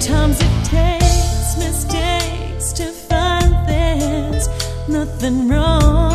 Sometimes it takes mistakes to find there's nothing wrong.